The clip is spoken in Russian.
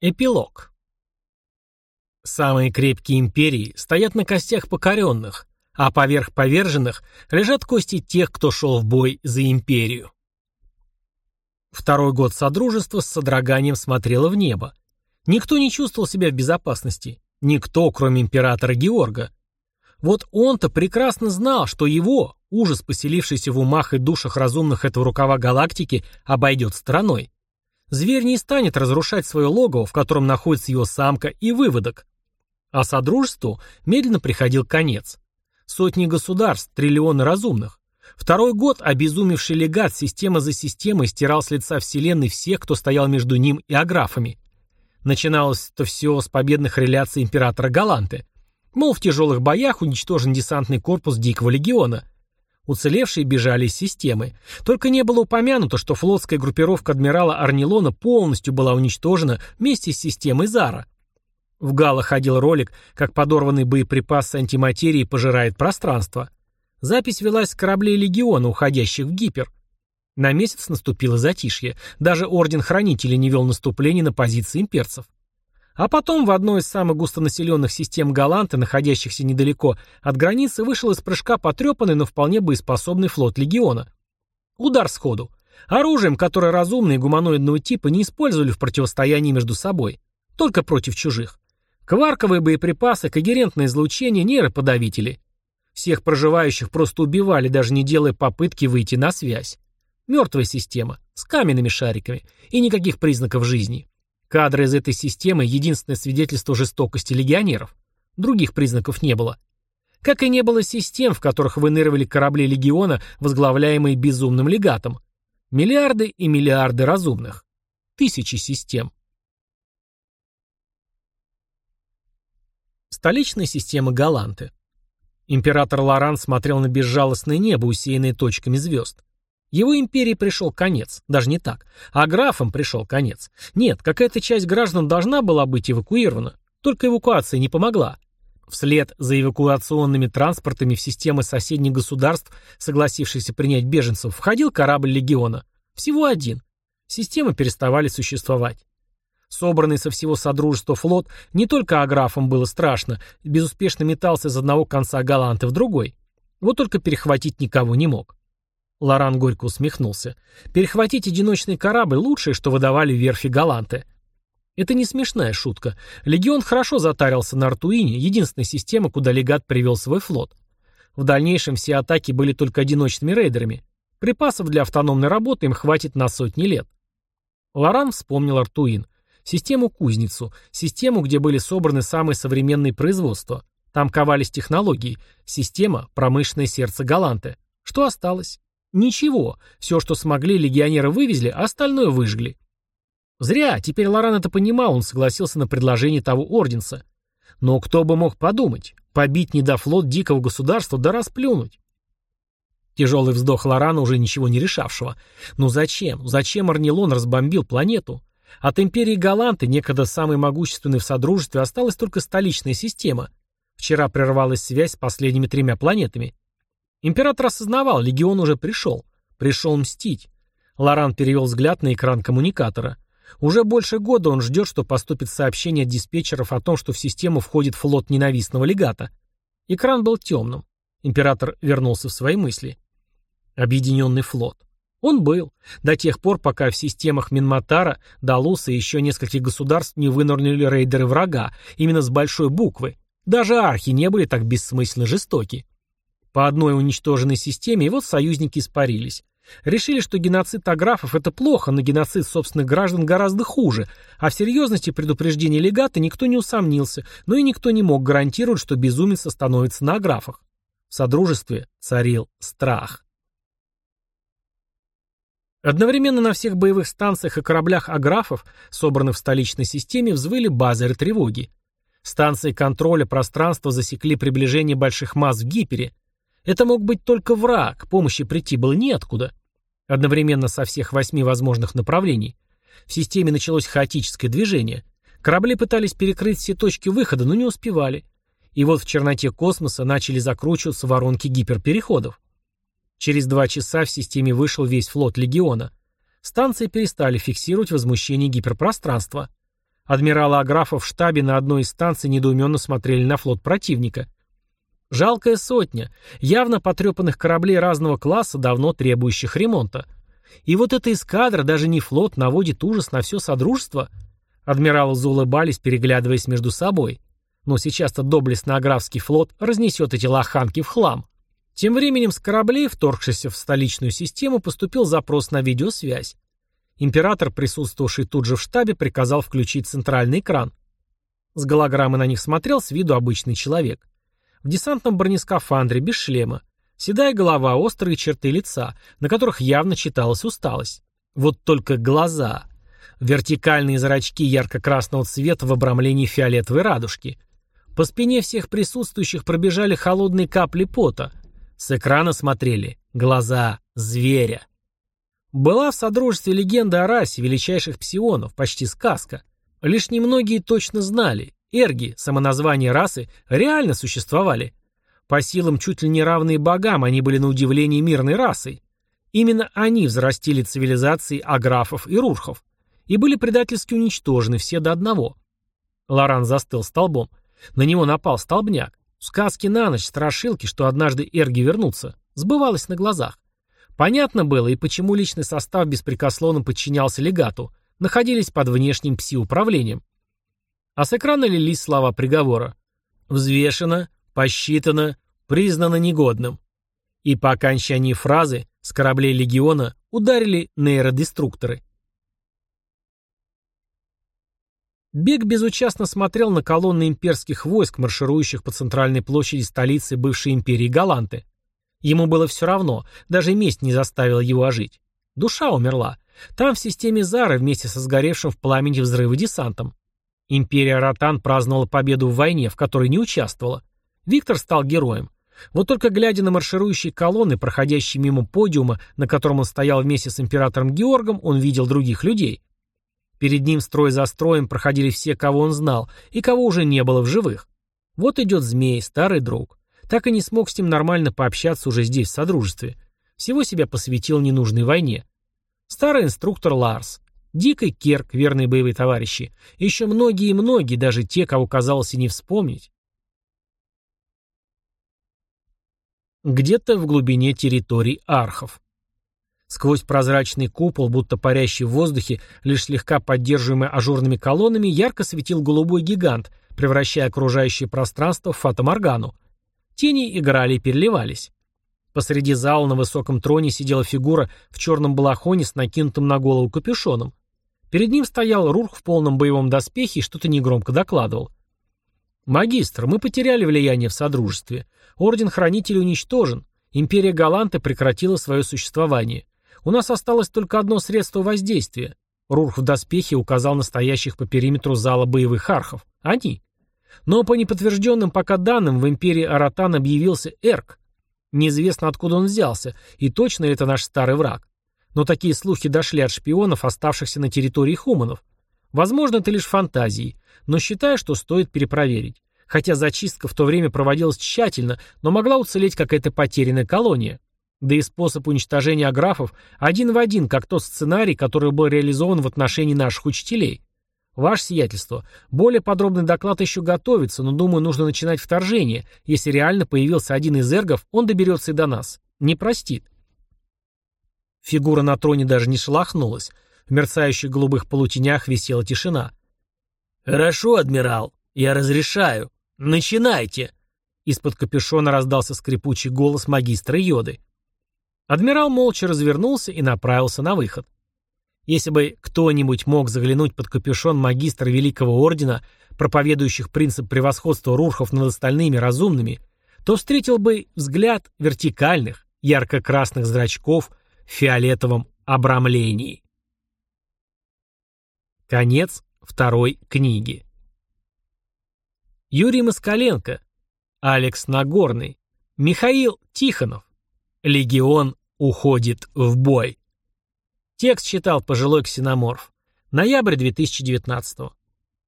Эпилог. Самые крепкие империи стоят на костях покоренных, а поверх поверженных лежат кости тех, кто шел в бой за империю. Второй год Содружества с содроганием смотрело в небо. Никто не чувствовал себя в безопасности. Никто, кроме императора Георга. Вот он-то прекрасно знал, что его, ужас, поселившийся в умах и душах разумных этого рукава галактики, обойдет стороной. Зверь не станет разрушать свое логово, в котором находится его самка и выводок. А Содружеству медленно приходил конец. Сотни государств, триллионы разумных. Второй год обезумевший легат система за системой стирал с лица Вселенной всех, кто стоял между ним и аграфами. Начиналось это все с победных реляций императора Галанты. Мол, в тяжелых боях уничтожен десантный корпус Дикого легиона – Уцелевшие бежали из системы. Только не было упомянуто, что флотская группировка адмирала Арнилона полностью была уничтожена вместе с системой Зара. В Гала ходил ролик, как подорванный боеприпас с антиматерией пожирает пространство. Запись велась с кораблей Легиона, уходящих в Гипер. На месяц наступило затишье. Даже Орден Хранителей не вел наступление на позиции имперцев. А потом в одной из самых густонаселенных систем Галанты, находящихся недалеко от границы, вышел из прыжка потрепанный, но вполне боеспособный флот Легиона. Удар сходу. Оружием, которое разумные гуманоидного типа не использовали в противостоянии между собой. Только против чужих. Кварковые боеприпасы, когерентное излучение, нейроподавители. Всех проживающих просто убивали, даже не делая попытки выйти на связь. Мертвая система, с каменными шариками, и никаких признаков жизни. Кадры из этой системы – единственное свидетельство жестокости легионеров. Других признаков не было. Как и не было систем, в которых выныривали корабли легиона, возглавляемые безумным легатом. Миллиарды и миллиарды разумных. Тысячи систем. Столичная система Галанты. Император Лоран смотрел на безжалостное небо, усеянное точками звезд. Его империи пришел конец, даже не так, а графам пришел конец. Нет, какая-то часть граждан должна была быть эвакуирована, только эвакуация не помогла. Вслед за эвакуационными транспортами в системы соседних государств, согласившихся принять беженцев, входил корабль легиона. Всего один. Системы переставали существовать. Собранный со всего Содружества флот не только аграфам было страшно, безуспешно метался из одного конца Галанты в другой. Вот только перехватить никого не мог. Лоран горько усмехнулся. «Перехватить одиночный корабль – лучшее, что выдавали верфи Галанты». Это не смешная шутка. Легион хорошо затарился на Артуине, единственная система, куда легат привел свой флот. В дальнейшем все атаки были только одиночными рейдерами. Припасов для автономной работы им хватит на сотни лет. Лоран вспомнил Артуин. Систему-кузницу. Систему, где были собраны самые современные производства. Там ковались технологии. Система – промышленное сердце Галанты. Что осталось? Ничего, все, что смогли, легионеры вывезли, а остальное выжгли. Зря, теперь Лоран это понимал, он согласился на предложение того орденца. Но кто бы мог подумать, побить недофлот дикого государства да расплюнуть. Тяжелый вздох Лорана, уже ничего не решавшего. Ну зачем? Зачем Арнилон разбомбил планету? От империи Галанты, некогда самой могущественной в Содружестве, осталась только столичная система. Вчера прервалась связь с последними тремя планетами. Император осознавал, легион уже пришел. Пришел мстить. Лоран перевел взгляд на экран коммуникатора. Уже больше года он ждет, что поступит сообщение от диспетчеров о том, что в систему входит флот ненавистного легата. Экран был темным. Император вернулся в свои мысли. Объединенный флот. Он был. До тех пор, пока в системах Минматара, Далуса и еще нескольких государств не вынырнули рейдеры врага, именно с большой буквы. Даже архи не были так бессмысленно жестоки. По одной уничтоженной системе, вот союзники испарились. Решили, что геноцид аграфов – это плохо, но геноцид собственных граждан гораздо хуже, а в серьезности предупреждения легата никто не усомнился, но и никто не мог гарантировать, что безумец остановится на аграфах. В Содружестве царил страх. Одновременно на всех боевых станциях и кораблях аграфов, собранных в столичной системе, взвыли базеры тревоги. Станции контроля пространства засекли приближение больших масс в Гипере – это мог быть только враг, помощи прийти было неоткуда. Одновременно со всех восьми возможных направлений. В системе началось хаотическое движение. Корабли пытались перекрыть все точки выхода, но не успевали. И вот в черноте космоса начали закручиваться воронки гиперпереходов. Через два часа в системе вышел весь флот Легиона. Станции перестали фиксировать возмущение гиперпространства. Адмиралы Аграфов в штабе на одной из станций недоуменно смотрели на флот противника. Жалкая сотня, явно потрепанных кораблей разного класса, давно требующих ремонта. И вот эта эскадра, даже не флот, наводит ужас на все Содружество. Адмиралы заулыбались, переглядываясь между собой. Но сейчас-то доблестный Аграфский флот разнесет эти лоханки в хлам. Тем временем с кораблей, вторгшихся в столичную систему, поступил запрос на видеосвязь. Император, присутствовавший тут же в штабе, приказал включить центральный экран. С голограммы на них смотрел с виду обычный человек. В десантном бронескафандре, без шлема. Седая голова, острые черты лица, на которых явно читалась усталость. Вот только глаза. Вертикальные зрачки ярко-красного цвета в обрамлении фиолетовой радужки. По спине всех присутствующих пробежали холодные капли пота. С экрана смотрели глаза зверя. Была в Содружестве легенда о расе величайших псионов, почти сказка. Лишь немногие точно знали, эрги, самоназвание расы, реально существовали. По силам чуть ли не равные богам, они были на удивление мирной расой. Именно они взрастили цивилизации аграфов и рурхов. И были предательски уничтожены все до одного. Лоран застыл столбом. На него напал столбняк. Сказки на ночь, страшилки, что однажды эрги вернутся. Сбывалось на глазах. Понятно было и почему личный состав беспрекословно подчинялся легату, находились под внешним пси-управлением. А с экрана лились слова приговора. «Взвешено, посчитано, признано негодным». И по окончании фразы с кораблей легиона ударили нейродеструкторы. Бег безучастно смотрел на колонны имперских войск, марширующих по центральной площади столицы бывшей империи Галанты. Ему было все равно, даже месть не заставила его ожить. Душа умерла. Там, в системе Зары, вместе со сгоревшим в пламени взрыва десантом. Империя Ротан праздновала победу в войне, в которой не участвовала. Виктор стал героем. Вот только глядя на марширующие колонны, проходящие мимо подиума, на котором он стоял вместе с императором Георгом, он видел других людей. Перед ним строй за строем проходили все, кого он знал, и кого уже не было в живых. Вот идет змей, старый друг. Так и не смог с ним нормально пообщаться уже здесь, в Содружестве. Всего себя посвятил ненужной войне. Старый инструктор Ларс. Дик и Керк, верные боевые товарищи. Еще многие и многие, даже те, кого казалось и не вспомнить. Где-то в глубине территорий архов. Сквозь прозрачный купол, будто парящий в воздухе, лишь слегка поддерживаемый ажурными колоннами, ярко светил голубой гигант, превращая окружающее пространство в фатоморгану. Тени играли и переливались. Посреди зала на высоком троне сидела фигура в черном балахоне с накинутым на голову капюшоном. Перед ним стоял Рурх в полном боевом доспехе и что-то негромко докладывал. «Магистр, мы потеряли влияние в Содружестве. Орден Хранителей уничтожен. Империя Галанты прекратила свое существование. У нас осталось только одно средство воздействия». Рурх в доспехе указал настоящих по периметру зала боевых архов. «Они. Но по неподтвержденным пока данным в империи Аратан объявился Эрк. Неизвестно, откуда он взялся, и точно это наш старый враг. Но такие слухи дошли от шпионов, оставшихся на территории хуманов. Возможно, это лишь фантазии, но считаю, что стоит перепроверить. Хотя зачистка в то время проводилась тщательно, но могла уцелеть какая-то потерянная колония. Да и способ уничтожения аграфов один в один, как тот сценарий, который был реализован в отношении наших учителей. Ваше сиятельство, более подробный доклад еще готовится, но, думаю, нужно начинать вторжение. Если реально появился один из эргов, он доберется и до нас. Не простит. Фигура на троне даже не шелохнулась. В мерцающих голубых полутенях висела тишина. «Хорошо, адмирал, я разрешаю. Начинайте!» Из-под капюшона раздался скрипучий голос магистра Йоды. Адмирал молча развернулся и направился на выход. Если бы кто-нибудь мог заглянуть под капюшон магистра Великого Ордена, проповедующих принцип превосходства рурхов над остальными разумными, то встретил бы взгляд вертикальных, ярко-красных зрачков фиолетовом обрамлении. Конец второй книги. Юрий Москаленко, Алекс Нагорный, Михаил Тихонов. Легион уходит в бой. Текст читал пожилой ксеноморф. Ноябрь 2019